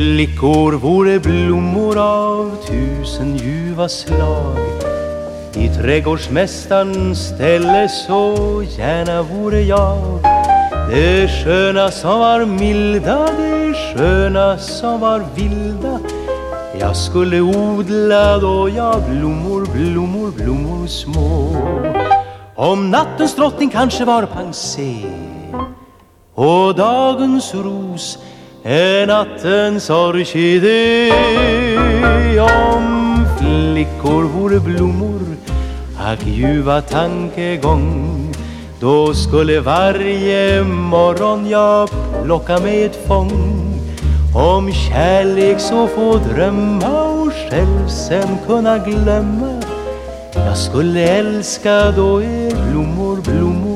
flickor vore blommor av tusen ljuva slag. I trädgårdsmästarens ställe så gärna vore jag. Det sköna som var milda, det sköna som var vilda. Jag skulle odla då jag blommor, blommor, blommor små. Om nattens drottning kanske var pensé och dagens ros är nattens orkidé Om flickor vore blommor, ack ljuva tankegång. Då skulle varje morgon jag plocka mig ett fång. Om kärlek så få drömma och själv sen kunna glömma. Jag skulle älska då er blommor, blommor.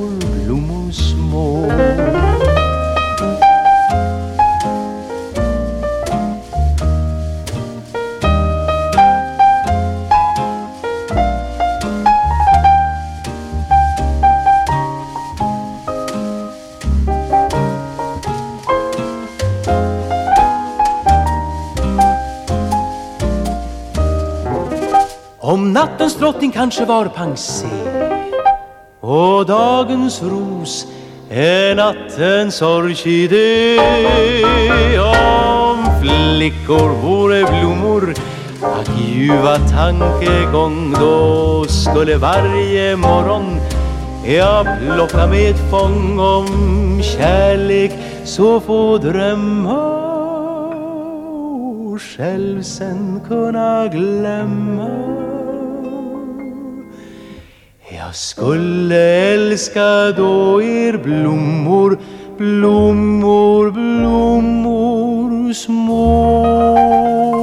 Om nattens drottning kanske var pensé och dagens ros är nattens orkidé. Om flickor vore blommor att ljuva tankegång då skulle varje morgon jag plocka med ett fång. Om kärlek så få drömma och själv sen kunna glömma. Jag skulle älska då er blommor, blommor, blommor små.